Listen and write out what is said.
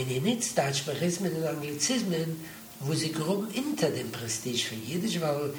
in die mit und Anglizismen, wo sie grob hinter dem Prestige von Jiddisch, weil